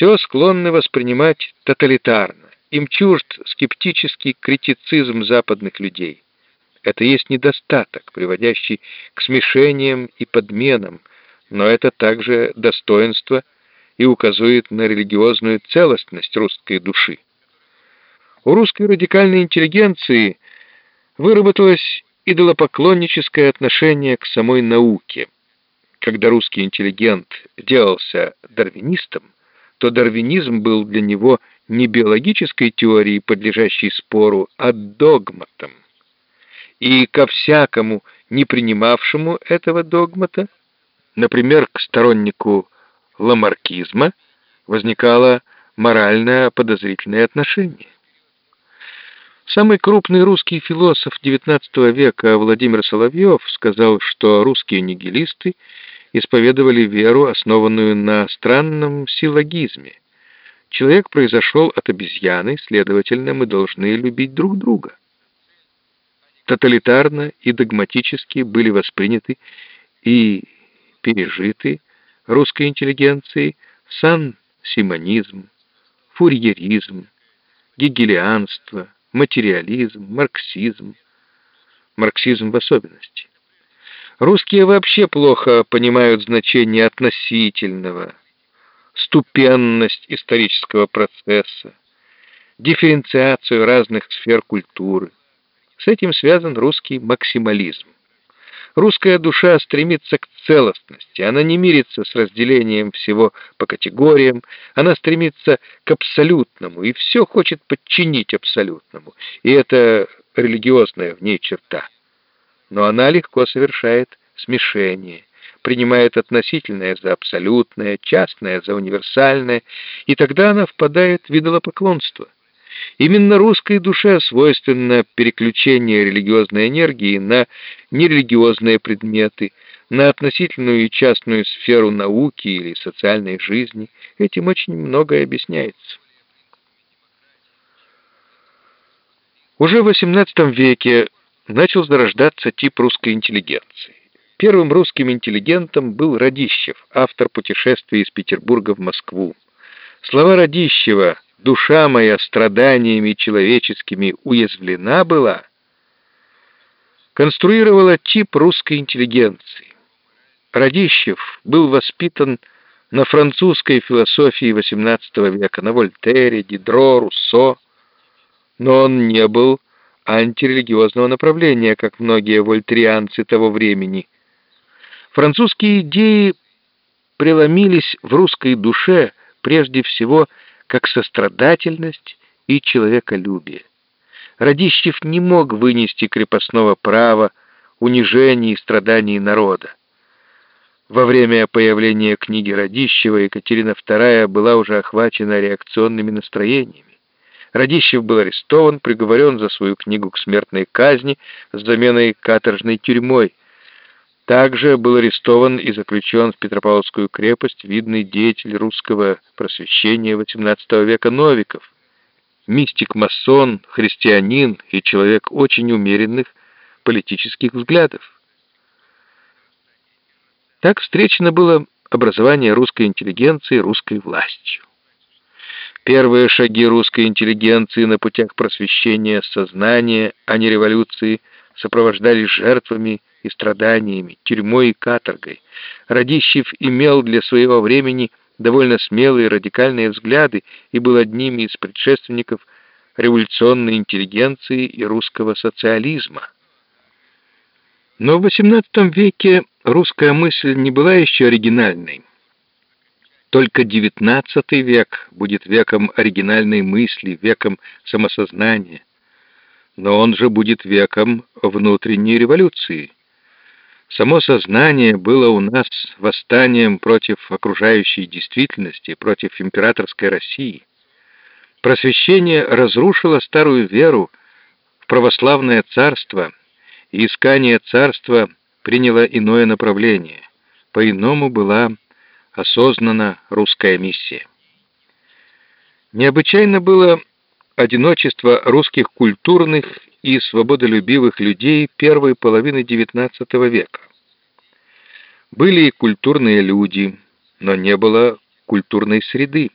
все склонны воспринимать тоталитарно. Им чужд скептический критицизм западных людей. Это есть недостаток, приводящий к смешениям и подменам, но это также достоинство и указывает на религиозную целостность русской души. У русской радикальной интеллигенции выработалось идолопоклонническое отношение к самой науке. Когда русский интеллигент делался дарвинистом, то дарвинизм был для него не биологической теорией, подлежащей спору, а догматом. И ко всякому, не принимавшему этого догмата, например, к стороннику ламаркизма, возникало моральное подозрительное отношение. Самый крупный русский философ XIX века Владимир Соловьев сказал, что русские нигилисты исповедовали веру, основанную на странном силлогизме. Человек произошел от обезьяны, следовательно, мы должны любить друг друга. Тоталитарно и догматически были восприняты и пережиты русской интеллигенцией сан-симонизм, фурьеризм, гегелианство, материализм, марксизм, марксизм в особенности. Русские вообще плохо понимают значение относительного, ступенность исторического процесса, дифференциацию разных сфер культуры. С этим связан русский максимализм. Русская душа стремится к целостности, она не мирится с разделением всего по категориям, она стремится к абсолютному и все хочет подчинить абсолютному, и это религиозная в ней черта. Но она легко совершает смешение, принимает относительное за абсолютное, частное за универсальное, и тогда она впадает в идолопоклонство. Именно русской душе свойственно переключение религиозной энергии на нерелигиозные предметы, на относительную и частную сферу науки или социальной жизни. Этим очень многое объясняется. Уже в XVIII веке начал зарождаться тип русской интеллигенции. Первым русским интеллигентом был Радищев, автор путешествия из Петербурга в Москву. Слова Радищева душа моя страданиями человеческими уязвлена была, конструировала тип русской интеллигенции. Радищев был воспитан на французской философии XVIII века, на Вольтере, Дидро, Руссо, но он не был антирелигиозного направления, как многие вольтерианцы того времени. Французские идеи преломились в русской душе прежде всего как сострадательность и человеколюбие. Радищев не мог вынести крепостного права, унижений и страданий народа. Во время появления книги Радищева Екатерина II была уже охвачена реакционными настроениями. Радищев был арестован, приговорен за свою книгу к смертной казни с заменой каторжной тюрьмой, также был арестован и заключен в Петропавловскую крепость видный деятель русского просвещения XVIII века Новиков, мистик-масон, христианин и человек очень умеренных политических взглядов. Так встречено было образование русской интеллигенции русской властью. Первые шаги русской интеллигенции на путях просвещения сознания, а не революции, сопровождались жертвами и страданиями, тюрьмой и каторгой. Радищев имел для своего времени довольно смелые радикальные взгляды и был одним из предшественников революционной интеллигенции и русского социализма. Но в XVIII веке русская мысль не была еще оригинальной. Только XIX век будет веком оригинальной мысли, веком самосознания. Но он же будет веком внутренней революции. Само сознание было у нас восстанием против окружающей действительности, против императорской России. Просвещение разрушило старую веру в православное царство, и искание царства приняло иное направление. По-иному была осознана русская миссия. Необычайно было одиночество русских культурных и свободолюбивых людей первой половины XIX века. Были и культурные люди, но не было культурной среды.